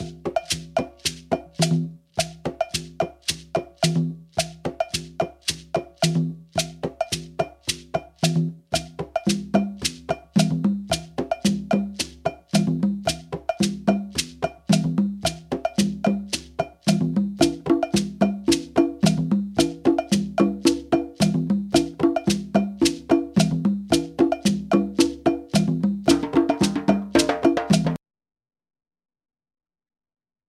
you